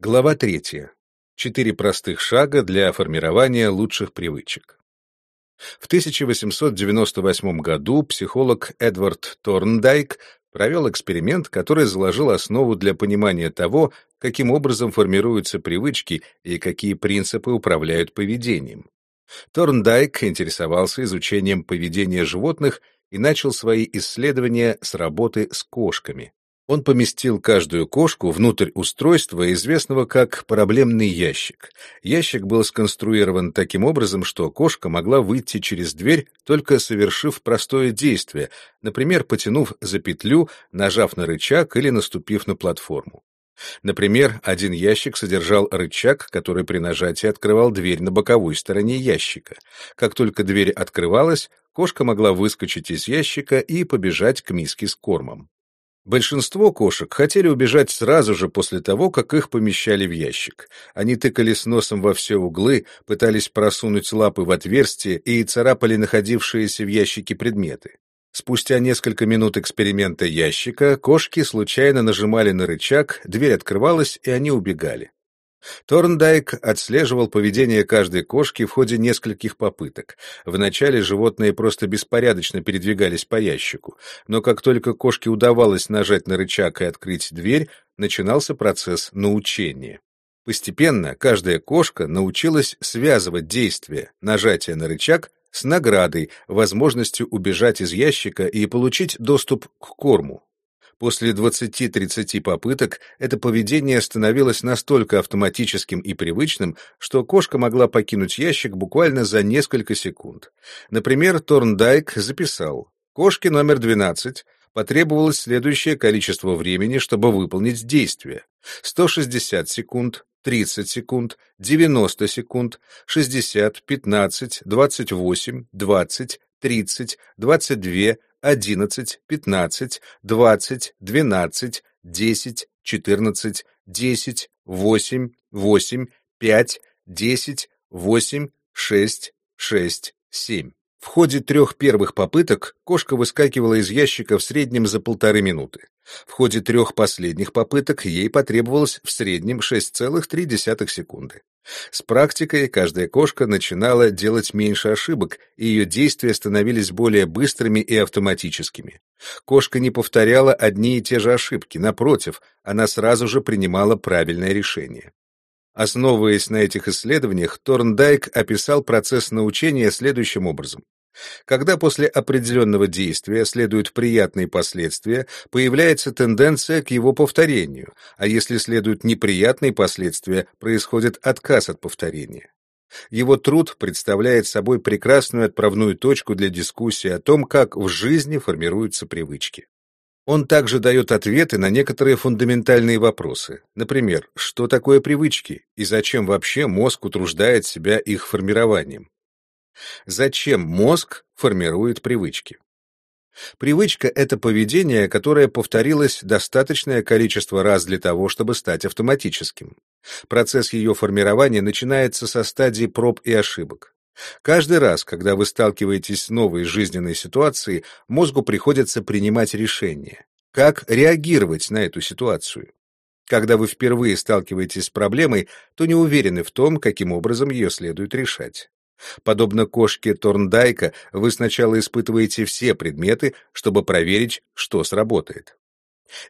Глава третья. Четыре простых шага для формирования лучших привычек. В 1898 году психолог Эдвард Торндайк провел эксперимент, который заложил основу для понимания того, каким образом формируются привычки и какие принципы управляют поведением. Торндайк интересовался изучением поведения животных и начал свои исследования с работы с кошками. Он поместил каждую кошку внутрь устройства, известного как проблемный ящик. Ящик был сконструирован таким образом, что кошка могла выйти через дверь, только совершив простое действие, например, потянув за петлю, нажав на рычаг или наступив на платформу. Например, один ящик содержал рычаг, который при нажатии открывал дверь на боковой стороне ящика. Как только дверь открывалась, кошка могла выскочить из ящика и побежать к миске с кормом. Большинство кошек хотели убежать сразу же после того, как их помещали в ящик. Они тыкались носом во все углы, пытались просунуть лапы в отверстие и царапали находившиеся в ящике предметы. Спустя несколько минут эксперимента ящика кошки случайно нажимали на рычаг, дверь открывалась, и они убегали. Торндайк отслеживал поведение каждой кошки в ходе нескольких попыток. Вначале животные просто беспорядочно передвигались по ящику, но как только кошке удавалось нажать на рычаг и открыть дверь, начинался процесс научения. Постепенно каждая кошка научилась связывать действие нажатия на рычаг с наградой, возможностью убежать из ящика и получить доступ к корму. После 20-30 попыток это поведение становилось настолько автоматическим и привычным, что кошка могла покинуть ящик буквально за несколько секунд. Например, Торндайк записал «Кошке номер 12 потребовалось следующее количество времени, чтобы выполнить действие. 160 секунд, 30 секунд, 90 секунд, 60, 15, 28, 20, 30, 22, одиннадцать, пятнадцать, двадцать, двенадцать, десять, четырнадцать, десять, восемь, восемь, пять, десять, восемь, шесть, шесть, семь. В ходе трех первых попыток кошка выскакивала из ящика в среднем за полторы минуты. В ходе трех последних попыток ей потребовалось в среднем 6,3 секунды. С практикой каждая кошка начинала делать меньше ошибок, и ее действия становились более быстрыми и автоматическими. Кошка не повторяла одни и те же ошибки, напротив, она сразу же принимала правильное решение. Основываясь на этих исследованиях, Торндайк описал процесс научения следующим образом. Когда после определенного действия следуют приятные последствия, появляется тенденция к его повторению, а если следуют неприятные последствия, происходит отказ от повторения. Его труд представляет собой прекрасную отправную точку для дискуссии о том, как в жизни формируются привычки. Он также дает ответы на некоторые фундаментальные вопросы. Например, что такое привычки и зачем вообще мозг утруждает себя их формированием? Зачем мозг формирует привычки? Привычка — это поведение, которое повторилось достаточное количество раз для того, чтобы стать автоматическим. Процесс ее формирования начинается со стадии проб и ошибок. Каждый раз, когда вы сталкиваетесь с новой жизненной ситуацией, мозгу приходится принимать решение. Как реагировать на эту ситуацию? Когда вы впервые сталкиваетесь с проблемой, то не уверены в том, каким образом ее следует решать. Подобно кошке Торндайка, вы сначала испытываете все предметы, чтобы проверить, что сработает.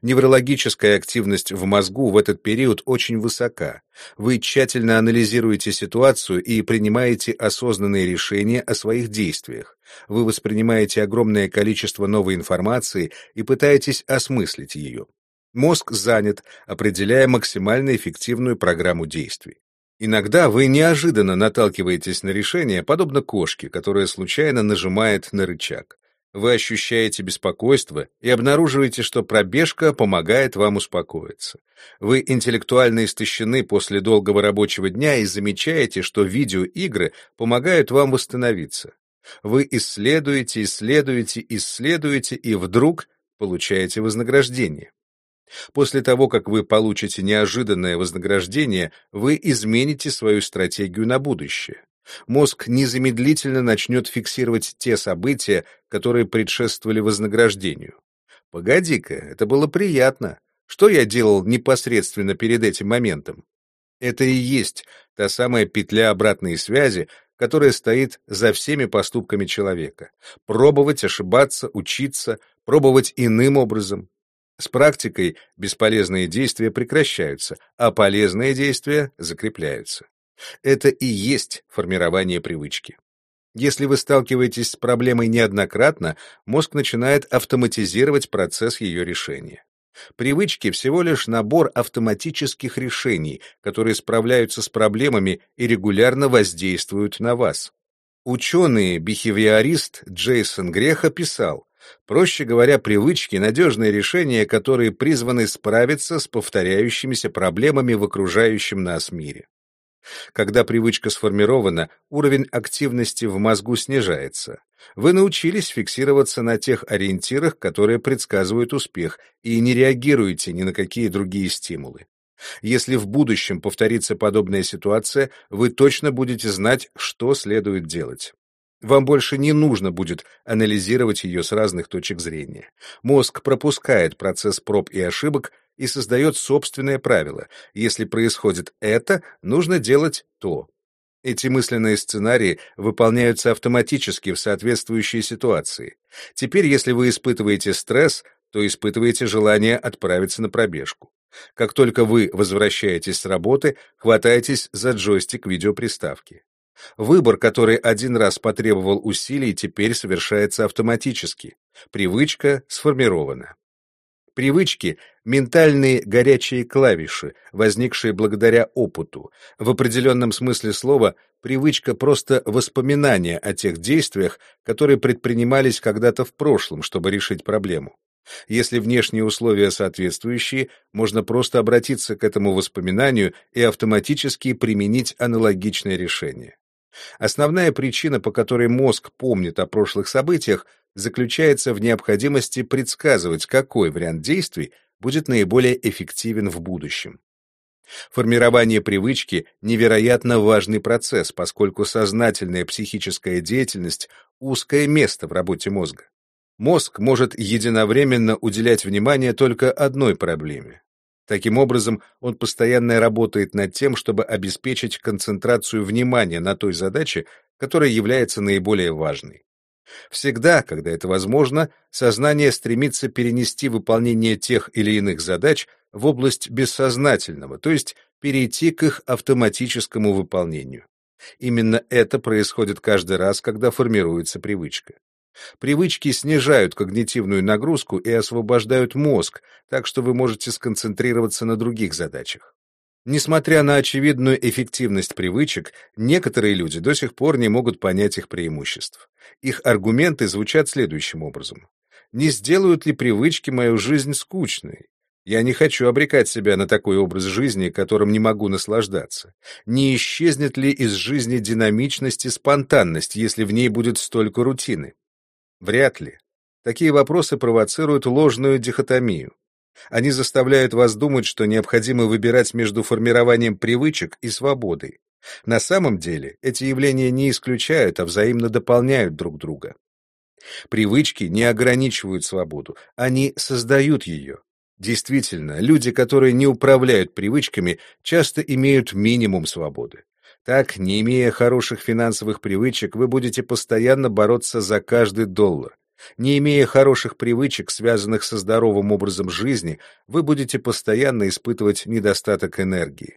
Неврологическая активность в мозгу в этот период очень высока. Вы тщательно анализируете ситуацию и принимаете осознанные решения о своих действиях. Вы воспринимаете огромное количество новой информации и пытаетесь осмыслить ее. Мозг занят, определяя максимально эффективную программу действий. Иногда вы неожиданно наталкиваетесь на решение, подобно кошке, которая случайно нажимает на рычаг. Вы ощущаете беспокойство и обнаруживаете, что пробежка помогает вам успокоиться. Вы интеллектуально истощены после долгого рабочего дня и замечаете, что видеоигры помогают вам восстановиться. Вы исследуете, исследуете, исследуете и вдруг получаете вознаграждение. После того, как вы получите неожиданное вознаграждение, вы измените свою стратегию на будущее мозг незамедлительно начнет фиксировать те события, которые предшествовали вознаграждению. Погоди-ка, это было приятно. Что я делал непосредственно перед этим моментом? Это и есть та самая петля обратной связи, которая стоит за всеми поступками человека. Пробовать, ошибаться, учиться, пробовать иным образом. С практикой бесполезные действия прекращаются, а полезные действия закрепляются. Это и есть формирование привычки. Если вы сталкиваетесь с проблемой неоднократно, мозг начинает автоматизировать процесс ее решения. Привычки всего лишь набор автоматических решений, которые справляются с проблемами и регулярно воздействуют на вас. Ученый-бихевиорист Джейсон Греха писал, проще говоря, привычки — надежные решения, которые призваны справиться с повторяющимися проблемами в окружающем нас мире. Когда привычка сформирована, уровень активности в мозгу снижается. Вы научились фиксироваться на тех ориентирах, которые предсказывают успех, и не реагируете ни на какие другие стимулы. Если в будущем повторится подобная ситуация, вы точно будете знать, что следует делать. Вам больше не нужно будет анализировать ее с разных точек зрения. Мозг пропускает процесс проб и ошибок и создает собственное правило. Если происходит это, нужно делать то. Эти мысленные сценарии выполняются автоматически в соответствующей ситуации. Теперь, если вы испытываете стресс, то испытываете желание отправиться на пробежку. Как только вы возвращаетесь с работы, хватаетесь за джойстик видеоприставки. Выбор, который один раз потребовал усилий, теперь совершается автоматически. Привычка сформирована. Привычки — ментальные горячие клавиши, возникшие благодаря опыту. В определенном смысле слова привычка — просто воспоминание о тех действиях, которые предпринимались когда-то в прошлом, чтобы решить проблему. Если внешние условия соответствующие, можно просто обратиться к этому воспоминанию и автоматически применить аналогичное решение. Основная причина, по которой мозг помнит о прошлых событиях, заключается в необходимости предсказывать, какой вариант действий будет наиболее эффективен в будущем. Формирование привычки — невероятно важный процесс, поскольку сознательная психическая деятельность — узкое место в работе мозга. Мозг может единовременно уделять внимание только одной проблеме. Таким образом, он постоянно работает над тем, чтобы обеспечить концентрацию внимания на той задаче, которая является наиболее важной. Всегда, когда это возможно, сознание стремится перенести выполнение тех или иных задач в область бессознательного, то есть перейти к их автоматическому выполнению. Именно это происходит каждый раз, когда формируется привычка. Привычки снижают когнитивную нагрузку и освобождают мозг, так что вы можете сконцентрироваться на других задачах. Несмотря на очевидную эффективность привычек, некоторые люди до сих пор не могут понять их преимуществ. Их аргументы звучат следующим образом. Не сделают ли привычки мою жизнь скучной? Я не хочу обрекать себя на такой образ жизни, которым не могу наслаждаться. Не исчезнет ли из жизни динамичность и спонтанность, если в ней будет столько рутины? Вряд ли. Такие вопросы провоцируют ложную дихотомию. Они заставляют вас думать, что необходимо выбирать между формированием привычек и свободой. На самом деле эти явления не исключают, а взаимно дополняют друг друга. Привычки не ограничивают свободу, они создают ее. Действительно, люди, которые не управляют привычками, часто имеют минимум свободы. Так, не имея хороших финансовых привычек, вы будете постоянно бороться за каждый доллар. Не имея хороших привычек, связанных со здоровым образом жизни, вы будете постоянно испытывать недостаток энергии.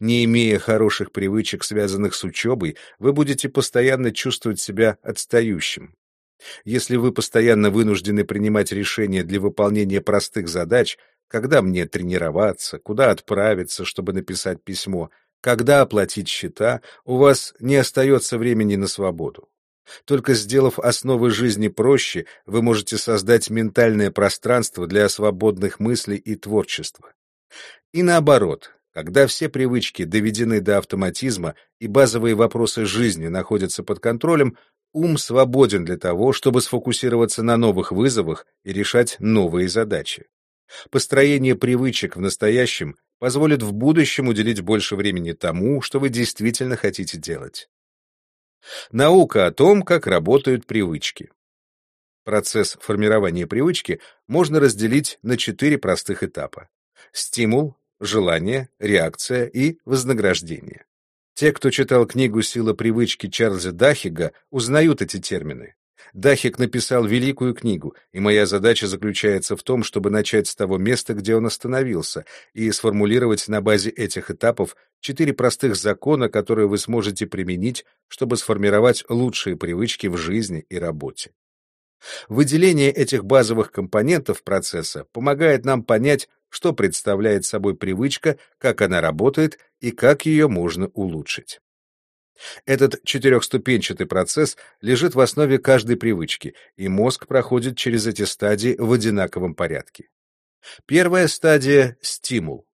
Не имея хороших привычек, связанных с учебой, вы будете постоянно чувствовать себя отстающим. Если вы постоянно вынуждены принимать решения для выполнения простых задач, когда мне тренироваться, куда отправиться, чтобы написать письмо, когда оплатить счета, у вас не остается времени на свободу. Только сделав основы жизни проще, вы можете создать ментальное пространство для свободных мыслей и творчества. И наоборот, когда все привычки доведены до автоматизма и базовые вопросы жизни находятся под контролем, ум свободен для того, чтобы сфокусироваться на новых вызовах и решать новые задачи. Построение привычек в настоящем позволит в будущем уделить больше времени тому, что вы действительно хотите делать. Наука о том, как работают привычки. Процесс формирования привычки можно разделить на четыре простых этапа. Стимул, желание, реакция и вознаграждение. Те, кто читал книгу «Сила привычки» Чарльза Дахига, узнают эти термины. Дахик написал великую книгу, и моя задача заключается в том, чтобы начать с того места, где он остановился, и сформулировать на базе этих этапов четыре простых закона, которые вы сможете применить, чтобы сформировать лучшие привычки в жизни и работе. Выделение этих базовых компонентов процесса помогает нам понять, что представляет собой привычка, как она работает и как ее можно улучшить. Этот четырехступенчатый процесс лежит в основе каждой привычки, и мозг проходит через эти стадии в одинаковом порядке. Первая стадия — стимул.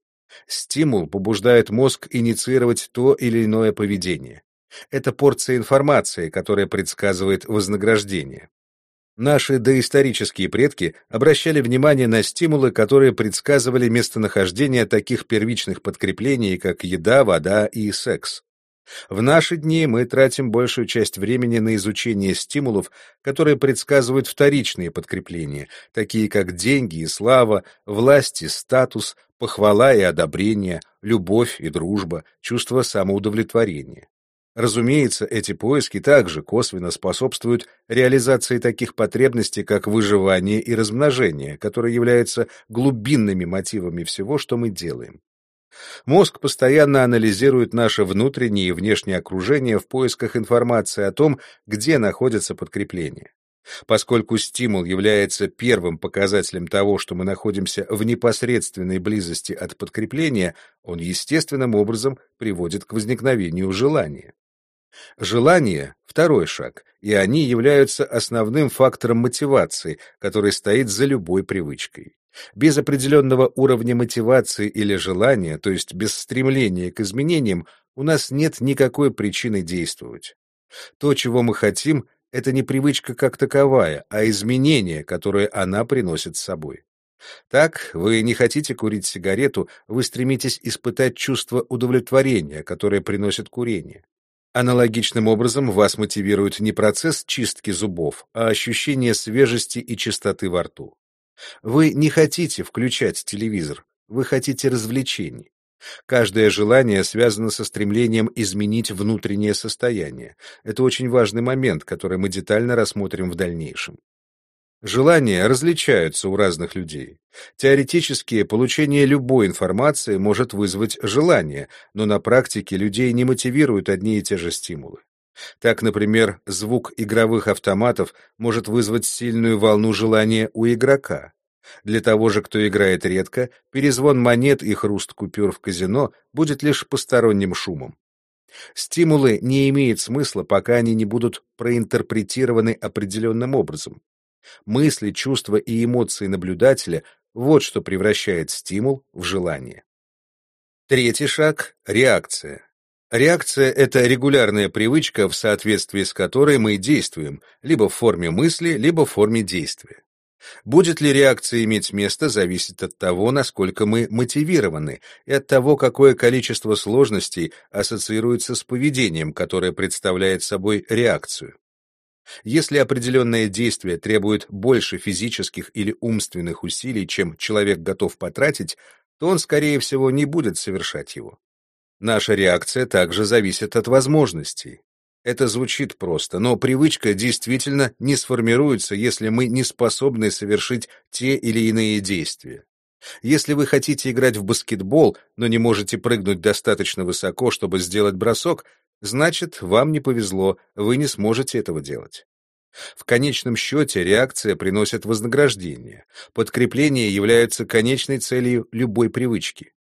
Стимул побуждает мозг инициировать то или иное поведение. Это порция информации, которая предсказывает вознаграждение. Наши доисторические предки обращали внимание на стимулы, которые предсказывали местонахождение таких первичных подкреплений, как еда, вода и секс. В наши дни мы тратим большую часть времени на изучение стимулов, которые предсказывают вторичные подкрепления, такие как деньги и слава, власть и статус, похвала и одобрение, любовь и дружба, чувство самоудовлетворения. Разумеется, эти поиски также косвенно способствуют реализации таких потребностей, как выживание и размножение, которые являются глубинными мотивами всего, что мы делаем. Мозг постоянно анализирует наше внутреннее и внешнее окружение в поисках информации о том, где находится подкрепление. Поскольку стимул является первым показателем того, что мы находимся в непосредственной близости от подкрепления, он естественным образом приводит к возникновению желания. Желание — второй шаг, и они являются основным фактором мотивации, который стоит за любой привычкой. Без определенного уровня мотивации или желания, то есть без стремления к изменениям, у нас нет никакой причины действовать. То, чего мы хотим, это не привычка как таковая, а изменение, которое она приносит с собой. Так, вы не хотите курить сигарету, вы стремитесь испытать чувство удовлетворения, которое приносит курение. Аналогичным образом вас мотивирует не процесс чистки зубов, а ощущение свежести и чистоты во рту. Вы не хотите включать телевизор, вы хотите развлечений. Каждое желание связано со стремлением изменить внутреннее состояние. Это очень важный момент, который мы детально рассмотрим в дальнейшем. Желания различаются у разных людей. Теоретически, получение любой информации может вызвать желание, но на практике людей не мотивируют одни и те же стимулы. Так, например, звук игровых автоматов может вызвать сильную волну желания у игрока. Для того же, кто играет редко, перезвон монет и хруст купюр в казино будет лишь посторонним шумом. Стимулы не имеют смысла, пока они не будут проинтерпретированы определенным образом. Мысли, чувства и эмоции наблюдателя — вот что превращает стимул в желание. Третий шаг — реакция. Реакция — это регулярная привычка, в соответствии с которой мы действуем, либо в форме мысли, либо в форме действия. Будет ли реакция иметь место, зависит от того, насколько мы мотивированы, и от того, какое количество сложностей ассоциируется с поведением, которое представляет собой реакцию. Если определенное действие требует больше физических или умственных усилий, чем человек готов потратить, то он, скорее всего, не будет совершать его. Наша реакция также зависит от возможностей. Это звучит просто, но привычка действительно не сформируется, если мы не способны совершить те или иные действия. Если вы хотите играть в баскетбол, но не можете прыгнуть достаточно высоко, чтобы сделать бросок, значит, вам не повезло, вы не сможете этого делать. В конечном счете реакция приносит вознаграждение. Подкрепление является конечной целью любой привычки.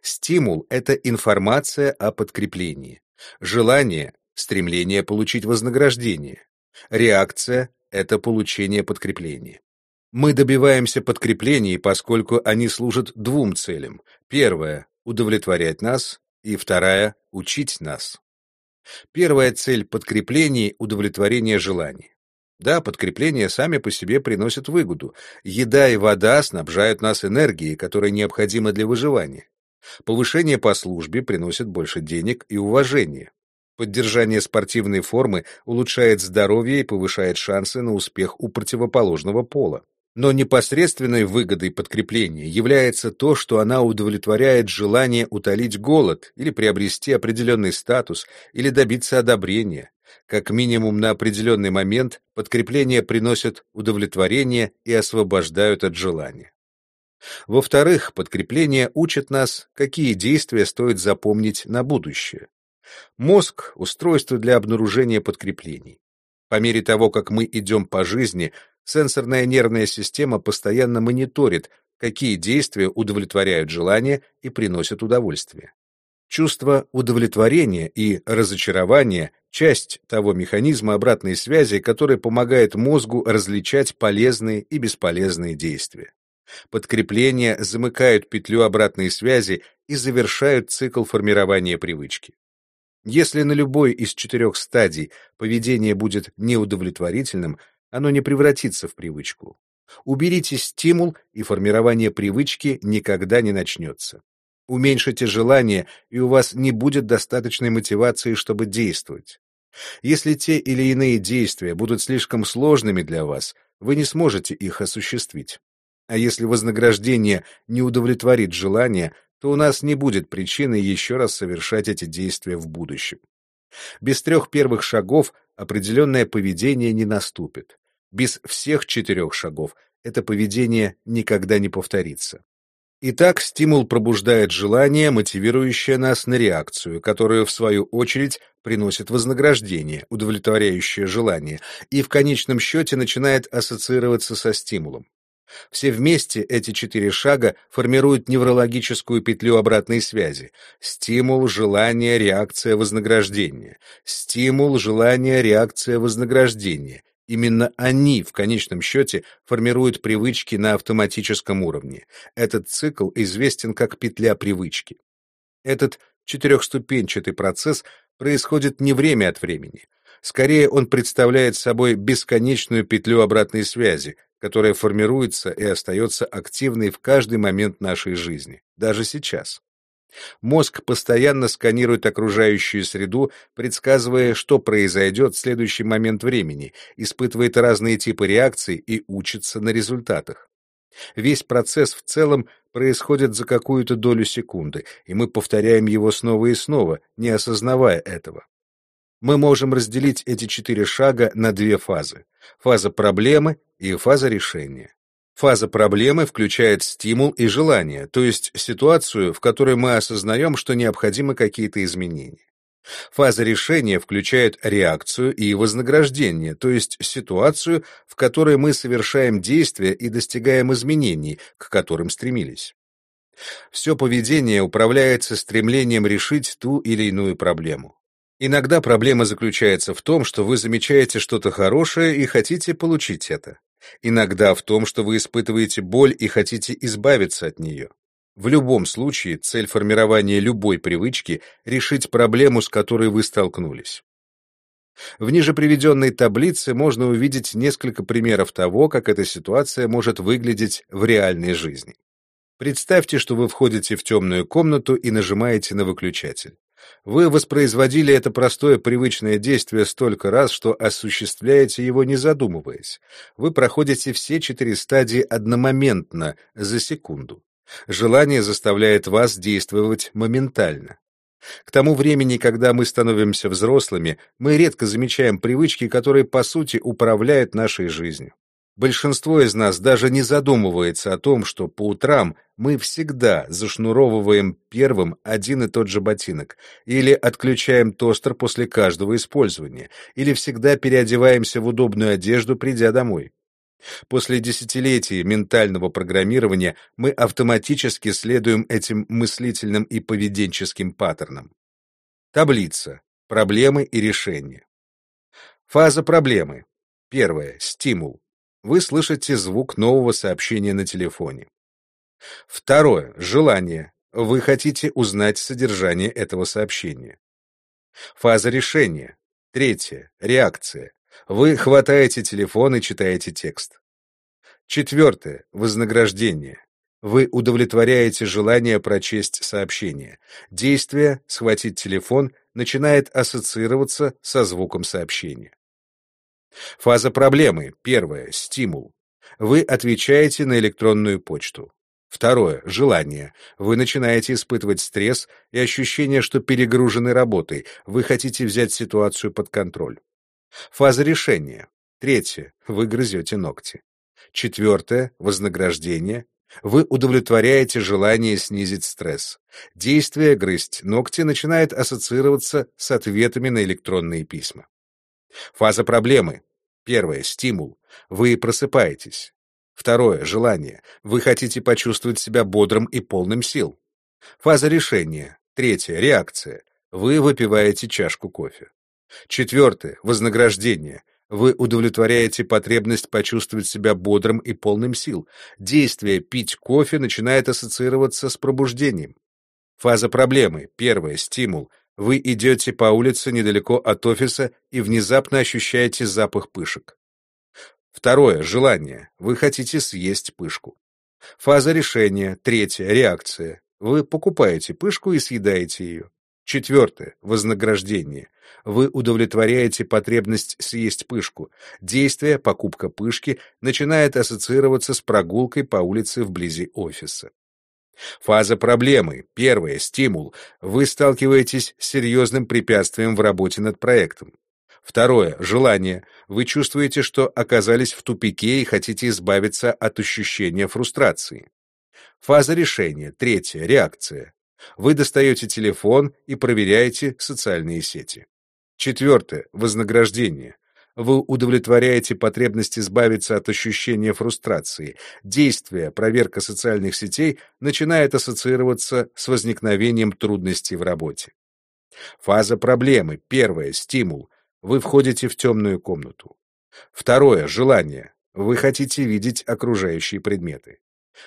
Стимул — это информация о подкреплении. Желание — стремление получить вознаграждение. Реакция — это получение подкрепления. Мы добиваемся подкреплений, поскольку они служат двум целям. Первая — удовлетворять нас, и вторая — учить нас. Первая цель подкреплений — удовлетворение желаний. Да, подкрепления сами по себе приносят выгоду. Еда и вода снабжают нас энергией, которая необходима для выживания. Повышение по службе приносит больше денег и уважения. Поддержание спортивной формы улучшает здоровье и повышает шансы на успех у противоположного пола. Но непосредственной выгодой подкрепления является то, что она удовлетворяет желание утолить голод или приобрести определенный статус или добиться одобрения. Как минимум на определенный момент подкрепление приносит удовлетворение и освобождают от желания. Во-вторых, подкрепление учит нас, какие действия стоит запомнить на будущее. Мозг — устройство для обнаружения подкреплений. По мере того, как мы идем по жизни, сенсорная нервная система постоянно мониторит, какие действия удовлетворяют желание и приносят удовольствие. Чувство удовлетворения и разочарования — часть того механизма обратной связи, который помогает мозгу различать полезные и бесполезные действия. Подкрепления замыкают петлю обратной связи и завершают цикл формирования привычки. Если на любой из четырех стадий поведение будет неудовлетворительным, оно не превратится в привычку. Уберите стимул, и формирование привычки никогда не начнется. Уменьшите желание, и у вас не будет достаточной мотивации, чтобы действовать. Если те или иные действия будут слишком сложными для вас, вы не сможете их осуществить. А если вознаграждение не удовлетворит желание, то у нас не будет причины еще раз совершать эти действия в будущем. Без трех первых шагов определенное поведение не наступит. Без всех четырех шагов это поведение никогда не повторится. Итак, стимул пробуждает желание, мотивирующее нас на реакцию, которую, в свою очередь, приносит вознаграждение, удовлетворяющее желание, и в конечном счете начинает ассоциироваться со стимулом. Все вместе эти четыре шага формируют неврологическую петлю обратной связи. Стимул, желание, реакция, вознаграждение. Стимул, желание, реакция, вознаграждение. Именно они, в конечном счете, формируют привычки на автоматическом уровне. Этот цикл известен как петля привычки. Этот четырехступенчатый процесс происходит не время от времени. Скорее, он представляет собой бесконечную петлю обратной связи, которая формируется и остается активной в каждый момент нашей жизни, даже сейчас. Мозг постоянно сканирует окружающую среду, предсказывая, что произойдет в следующий момент времени, испытывает разные типы реакций и учится на результатах. Весь процесс в целом происходит за какую-то долю секунды, и мы повторяем его снова и снова, не осознавая этого. Мы можем разделить эти четыре шага на две фазы — фаза проблемы и фаза решения. Фаза проблемы включает стимул и желание, то есть ситуацию, в которой мы осознаем, что необходимы какие-то изменения. Фаза решения включает реакцию и вознаграждение, то есть ситуацию, в которой мы совершаем действия и достигаем изменений, к которым стремились. Все поведение управляется стремлением решить ту или иную проблему. Иногда проблема заключается в том, что вы замечаете что-то хорошее и хотите получить это. Иногда в том, что вы испытываете боль и хотите избавиться от нее. В любом случае, цель формирования любой привычки — решить проблему, с которой вы столкнулись. В ниже приведенной таблице можно увидеть несколько примеров того, как эта ситуация может выглядеть в реальной жизни. Представьте, что вы входите в темную комнату и нажимаете на выключатель. Вы воспроизводили это простое привычное действие столько раз, что осуществляете его не задумываясь. Вы проходите все четыре стадии одномоментно, за секунду. Желание заставляет вас действовать моментально. К тому времени, когда мы становимся взрослыми, мы редко замечаем привычки, которые, по сути, управляют нашей жизнью. Большинство из нас даже не задумывается о том, что по утрам мы всегда зашнуровываем первым один и тот же ботинок, или отключаем тостер после каждого использования, или всегда переодеваемся в удобную одежду, придя домой. После десятилетий ментального программирования мы автоматически следуем этим мыслительным и поведенческим паттернам. Таблица. Проблемы и решения. Фаза проблемы. Первое. Стимул вы слышите звук нового сообщения на телефоне. Второе. Желание. Вы хотите узнать содержание этого сообщения. Фаза решения. Третье. Реакция. Вы хватаете телефон и читаете текст. Четвертое. Вознаграждение. Вы удовлетворяете желание прочесть сообщение. Действие «схватить телефон» начинает ассоциироваться со звуком сообщения. Фаза проблемы. Первая. Стимул. Вы отвечаете на электронную почту. Второе. Желание. Вы начинаете испытывать стресс и ощущение, что перегружены работой. Вы хотите взять ситуацию под контроль. Фаза решения. Третье. Вы грызете ногти. Четвертое. Вознаграждение. Вы удовлетворяете желание снизить стресс. Действие грызть ногти начинает ассоциироваться с ответами на электронные письма. Фаза проблемы. Первое — стимул. Вы просыпаетесь. Второе — желание. Вы хотите почувствовать себя бодрым и полным сил. Фаза решения. Третье — реакция. Вы выпиваете чашку кофе. Четвертое — вознаграждение. Вы удовлетворяете потребность почувствовать себя бодрым и полным сил. Действие пить кофе начинает ассоциироваться с пробуждением. Фаза проблемы. Первое — стимул. Вы идете по улице недалеко от офиса и внезапно ощущаете запах пышек. Второе — желание. Вы хотите съесть пышку. Фаза решения. Третье — реакция. Вы покупаете пышку и съедаете ее. Четвертое — вознаграждение. Вы удовлетворяете потребность съесть пышку. Действие, покупка пышки, начинает ассоциироваться с прогулкой по улице вблизи офиса. Фаза проблемы. Первое. Стимул. Вы сталкиваетесь с серьезным препятствием в работе над проектом. Второе. Желание. Вы чувствуете, что оказались в тупике и хотите избавиться от ощущения фрустрации. Фаза решения. Третье. Реакция. Вы достаете телефон и проверяете социальные сети. Четвертое. Вознаграждение. Вы удовлетворяете потребность избавиться от ощущения фрустрации. Действие, проверка социальных сетей начинает ассоциироваться с возникновением трудностей в работе. Фаза проблемы. Первое. Стимул. Вы входите в темную комнату. Второе. Желание. Вы хотите видеть окружающие предметы.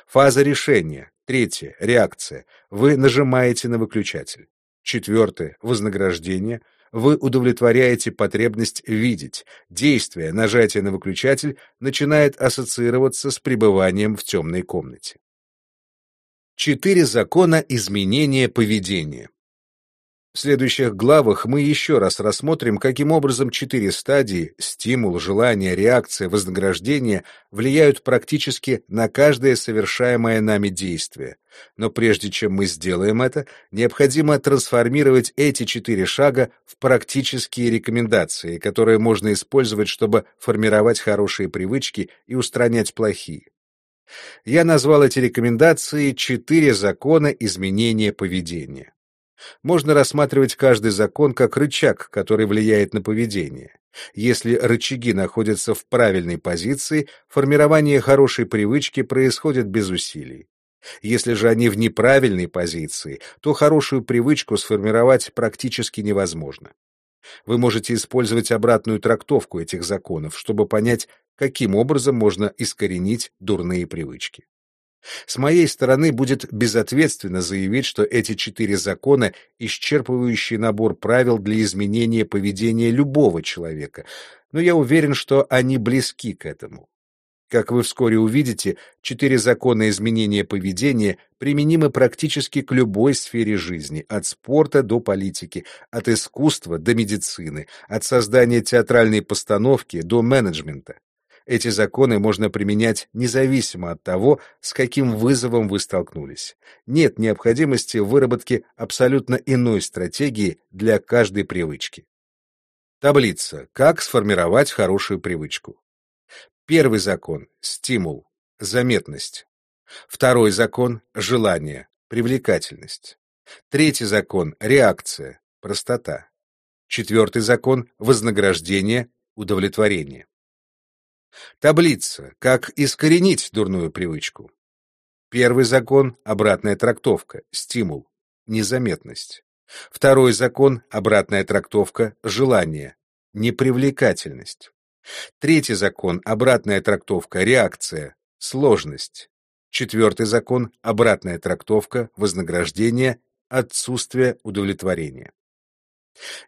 Фаза решения. Третье. Реакция. Вы нажимаете на выключатель. Четвертое. Вознаграждение. Вы удовлетворяете потребность видеть. Действие, нажатие на выключатель, начинает ассоциироваться с пребыванием в темной комнате. Четыре закона изменения поведения. В следующих главах мы еще раз рассмотрим, каким образом четыре стадии – стимул, желание, реакция, вознаграждение – влияют практически на каждое совершаемое нами действие. Но прежде чем мы сделаем это, необходимо трансформировать эти четыре шага в практические рекомендации, которые можно использовать, чтобы формировать хорошие привычки и устранять плохие. Я назвал эти рекомендации «четыре закона изменения поведения». Можно рассматривать каждый закон как рычаг, который влияет на поведение. Если рычаги находятся в правильной позиции, формирование хорошей привычки происходит без усилий. Если же они в неправильной позиции, то хорошую привычку сформировать практически невозможно. Вы можете использовать обратную трактовку этих законов, чтобы понять, каким образом можно искоренить дурные привычки. С моей стороны будет безответственно заявить, что эти четыре закона — исчерпывающий набор правил для изменения поведения любого человека, но я уверен, что они близки к этому. Как вы вскоре увидите, четыре закона изменения поведения применимы практически к любой сфере жизни, от спорта до политики, от искусства до медицины, от создания театральной постановки до менеджмента. Эти законы можно применять независимо от того, с каким вызовом вы столкнулись. Нет необходимости в выработке абсолютно иной стратегии для каждой привычки. Таблица. Как сформировать хорошую привычку? Первый закон — стимул, заметность. Второй закон — желание, привлекательность. Третий закон — реакция, простота. Четвертый закон — вознаграждение, удовлетворение. Таблица. Как искоренить дурную привычку. Первый закон — обратная трактовка, стимул, незаметность. Второй закон — обратная трактовка, желание, непривлекательность. Третий закон — обратная трактовка, реакция, сложность. Четвертый закон — обратная трактовка, вознаграждение, отсутствие удовлетворения.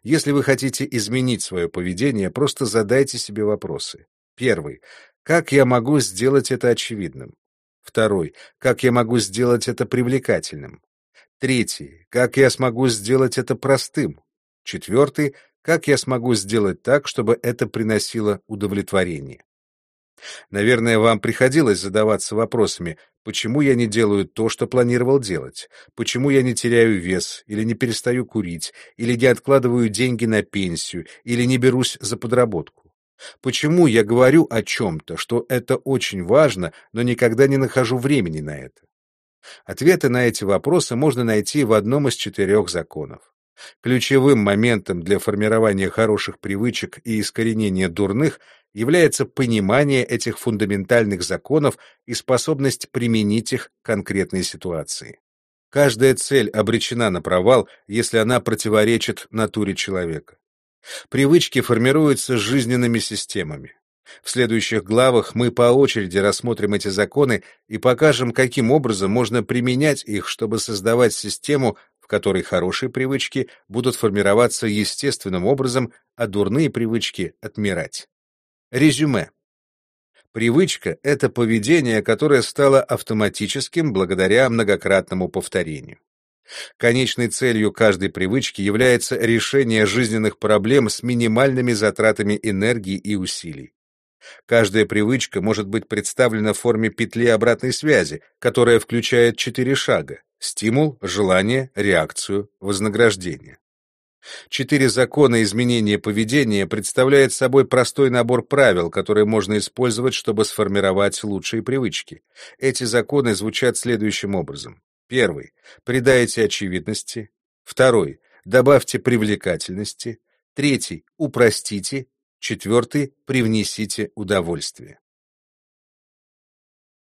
Если вы хотите изменить свое поведение, просто задайте себе вопросы. Первый. Как я могу сделать это очевидным? Второй. Как я могу сделать это привлекательным? Третий. Как я смогу сделать это простым? Четвертый. Как я смогу сделать так, чтобы это приносило удовлетворение? Наверное, вам приходилось задаваться вопросами, почему я не делаю то, что планировал делать, почему я не теряю вес, или не перестаю курить, или не откладываю деньги на пенсию, или не берусь за подработку. Почему я говорю о чем-то, что это очень важно, но никогда не нахожу времени на это? Ответы на эти вопросы можно найти в одном из четырех законов. Ключевым моментом для формирования хороших привычек и искоренения дурных является понимание этих фундаментальных законов и способность применить их к конкретной ситуации. Каждая цель обречена на провал, если она противоречит натуре человека. Привычки формируются жизненными системами. В следующих главах мы по очереди рассмотрим эти законы и покажем, каким образом можно применять их, чтобы создавать систему, в которой хорошие привычки будут формироваться естественным образом, а дурные привычки — отмирать. Резюме. Привычка — это поведение, которое стало автоматическим благодаря многократному повторению. Конечной целью каждой привычки является решение жизненных проблем с минимальными затратами энергии и усилий. Каждая привычка может быть представлена в форме петли обратной связи, которая включает четыре шага — стимул, желание, реакцию, вознаграждение. Четыре закона изменения поведения представляют собой простой набор правил, которые можно использовать, чтобы сформировать лучшие привычки. Эти законы звучат следующим образом. Первый. Придайте очевидности. Второй. Добавьте привлекательности. Третий. Упростите. Четвертый. Привнесите удовольствие.